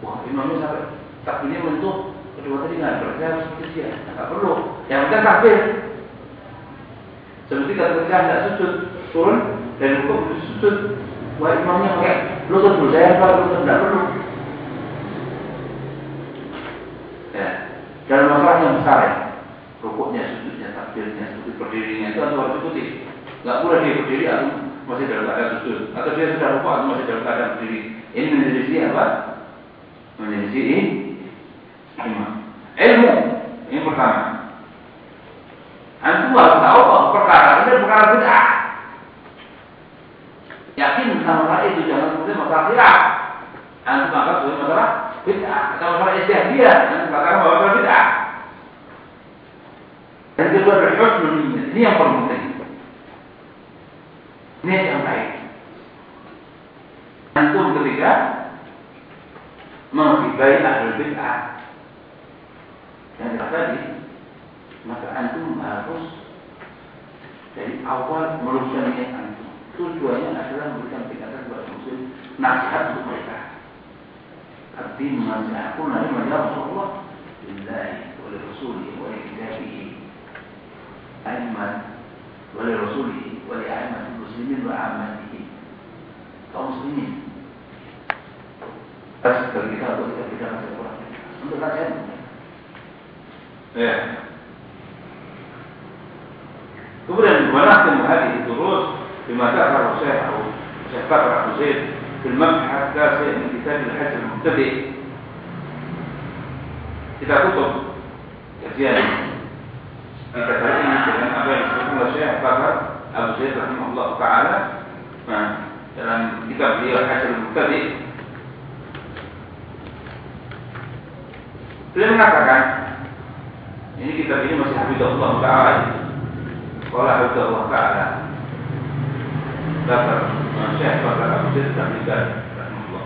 Wah imamnya sampai takbirnya menyentuh kedua tadi nggak berarti harus dia. Nggak perlu. Yang penting takbir. Seperti ketika tidak sujud turun dan hukum sujud. Wah imamnya pakai lutut dulu saya kalau lutut tidak perlu. Ya. Dalam masalah yang besar ya, rukuknya, sujudnya, takbirnya, sujud berdirinya itu harus ikuti. Nggak boleh dia berdiri atau masih dalam keadaan sujud, atau dia sudah lupa atau masih dalam keadaan berdiri. Ini menjadi apa? Menjadi imam. Ilmu ini pertama. Antum harus tahu bahwa perkara ini perkara bid'ah. Yakin masalah itu jangan kemudian masalah khilaf. Antum anggap sebagai masalah bid'ah atau masalah istihadiyah. Antum katakan bahwa masalah bid'ah. Dan kedua adalah husnul Ini yang paling penting niat yang baik. Antum ketika menghibai ahli bid'ah yang tadi, maka antum harus dari awal meluruskan niat antum. Tujuannya adalah memberikan peringatan kepada muslim nasihat untuk mereka. Arti nasihatku nabi ya Rasulullah billahi wa li rasulihi wa li kitabihi. Aiman ولرسوله ولأئمة المسلمين وعامته. كمسلمين أسلك الكتاب وإذا كتاب القرآن. لا تعلم كان كبرا ونختم هذه الدروس بما ذكر الشيخ أو الشيخ بكر أبو زيد في المبحث التاسع من كتاب الحج المبتدئ إذا كتب كثيرا أنت فإن Syekh Bakar Abu Zaid rahimahullah taala. Nah, dalam kitab beliau Hasil Mubtadi beliau mengatakan ini kitab ini masih Habibullah taala. Kalau Habibullah taala. Bakar Syekh Bakar Abu Zaid rahimahullah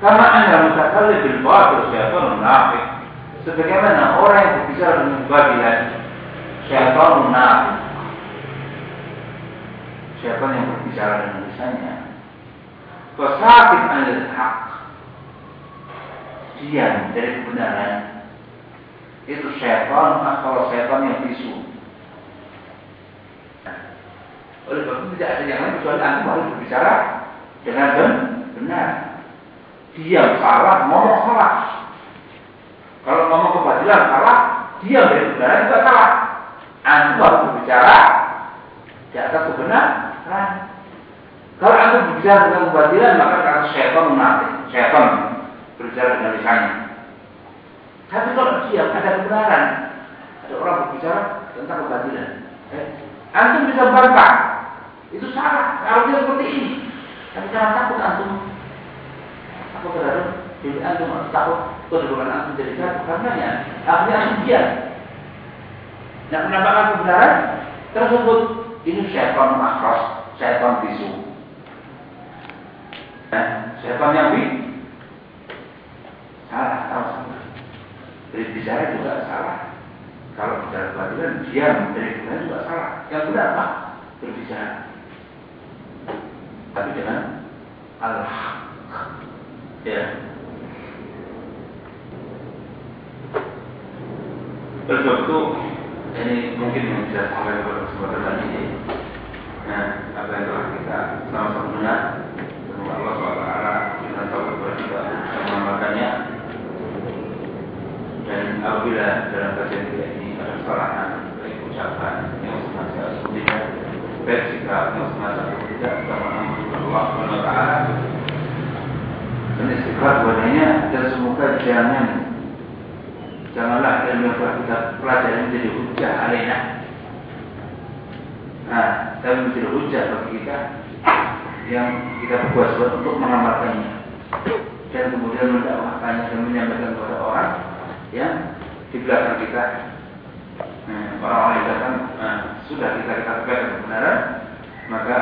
Karena anda mutakallim bil batil syaitan munafik sebagaimana orang yang berbicara dengan babilan syaitan munafik. Syaitan yang berbicara dengan lisannya. Fasakit anil haq. Diam dari kebenaran. Itu syaitan kalau syaitan yang bisu. Oleh sebab itu tidak ada yang lain kecuali antum harus berbicara dengan benar. Diam salah, ngomong salah. Kalau ngomong kebatilan salah, diam dari kebenaran juga salah. Antum harus berbicara di atas kebenaran. Kalau antum berbicara dengan kebatilan, maka kata syaitan menafik. Syaitan berbicara dengan lisannya. Tapi kalau diam ada kebenaran, ada orang berbicara tentang kebatilan. Eh, antum bisa bantah. Itu salah. Harusnya seperti ini. Tapi jangan takut antum. Aku terhadap diri antum takut kedudukan antum jadi jatuh. Karena ya, akhirnya antum diam. Nah, penampakan kebenaran tersebut ini syaitan makros, syaitan bisu. Nah, yang bi salah, tahu salah. Berbicara juga salah. Kalau bicara kebatilan, diam dari kebenaran juga salah. Yang benar apa? Berbicara. Tapi dengan Allah. Ya. Itu, ini mungkin yang bisa sampai pada kesempatan ini. Nah, apa yang telah kita sama-sama dengar, semoga Allah SWT kita tahu kepada kita mengamalkannya. Dan apabila dalam kajian kita ini ada kesalahan, baik ucapan yang sengaja atau tidak, baik sikap yang atau tidak, mengamalkan Allah SWT. Dan istighfar padanya dan semoga jangan janganlah ilmu yang kita pelajari menjadi hujah alena. Nah, tapi menjadi hujah bagi kita yang kita berbuat buat untuk mengamalkannya dan kemudian mendakwahkannya dan menyampaikan kepada orang yang di belakang kita. Nah, orang-orang yang datang nah, sudah kita katakan kebenaran, maka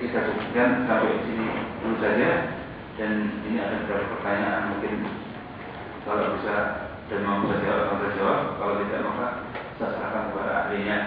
kita cukupkan sampai di sini dulu saja dan ini ada beberapa pertanyaan mungkin kalau bisa dan mau saya jawab, saya jawab. Kalau tidak, maka saya serahkan kepada ahlinya.